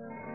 किसी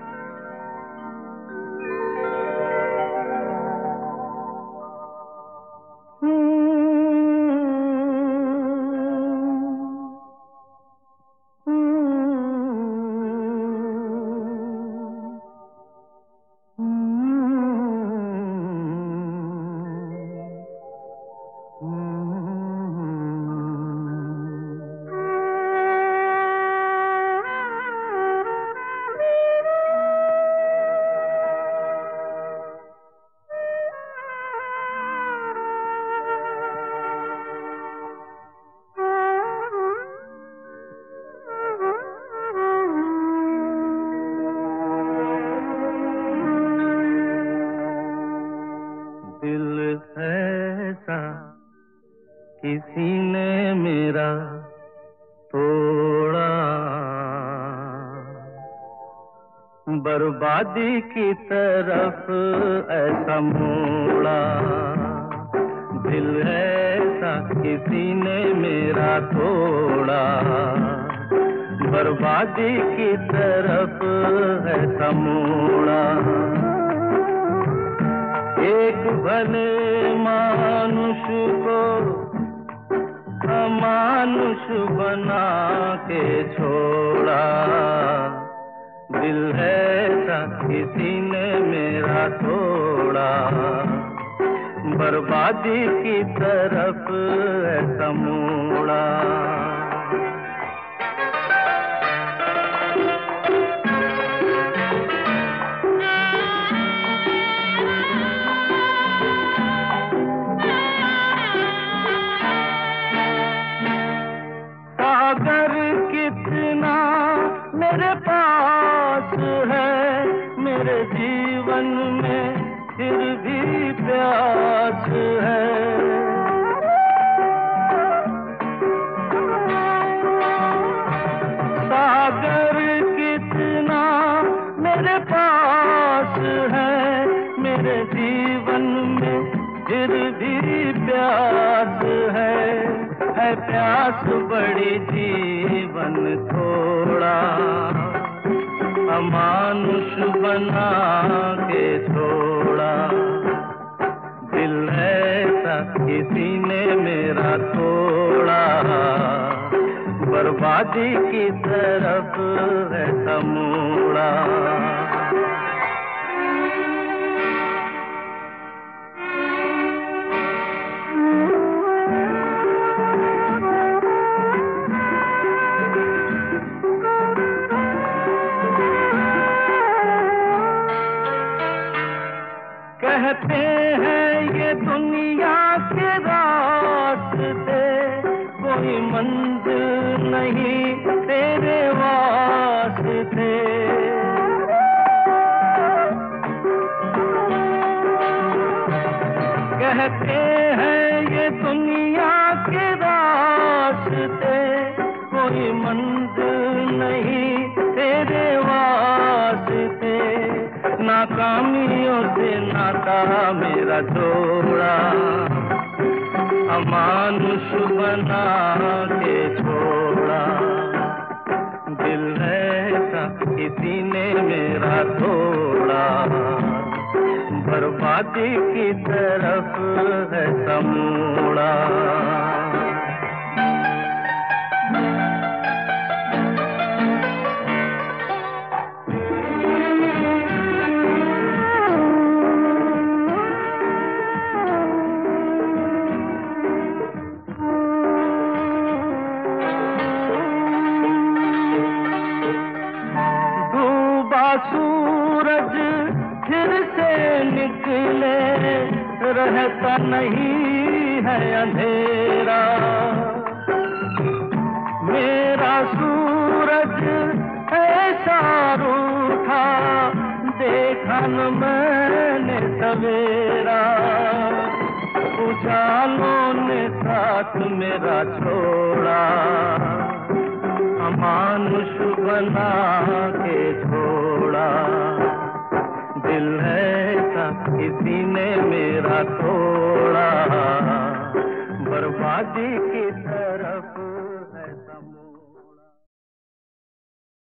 तोड़ा बर्बादी की तरफ़ ऐसा मोड़ा। दिल ऐसा किसी ने मेरा तोड़ा। बर्बादी की तरफ़ ऐसा मोड़ा। एक भले मानुष को मानुष बना के छोड़ा। दिल है किसी ने मेरा थोड़ा बर्बादी की तरफ़ ऐसा मोड़ा मेरे जीवन में फिर भी प्यास है। सागर कितना मेरे पास है, मेरे जीवन में फिर भी प्यास है। है प्यास बड़ी जीवन थोड़ा। बना के छोड़ा दिल ऐसा किसी ने मेरा तोड़ा। बर्बादी की तरफ़ है मोड़ा। कोई नहीं, तेरे वास्ते। कहते हैं ये दुनिया के रास्ते, कोई मंजिल नहीं, तेरे वास्ते। नाकामियों से नाता मेरा जोड़ा। अमानुष बना के छोड़ा। दिल ऐसा किसी ने मेरा थोड़ा बर्बादी की तरफ़ है समूड़ा। रहता नहीं है अंधेरा। मेरा सूरज ऐसा रूठा देखा न मैंने सवेरा। उजालों ने साथ मेरा छोड़ा। अमानुष बना के छोड़ा। दिल ऐसा किसी ने मेरा तोड़ा। बर्बादी की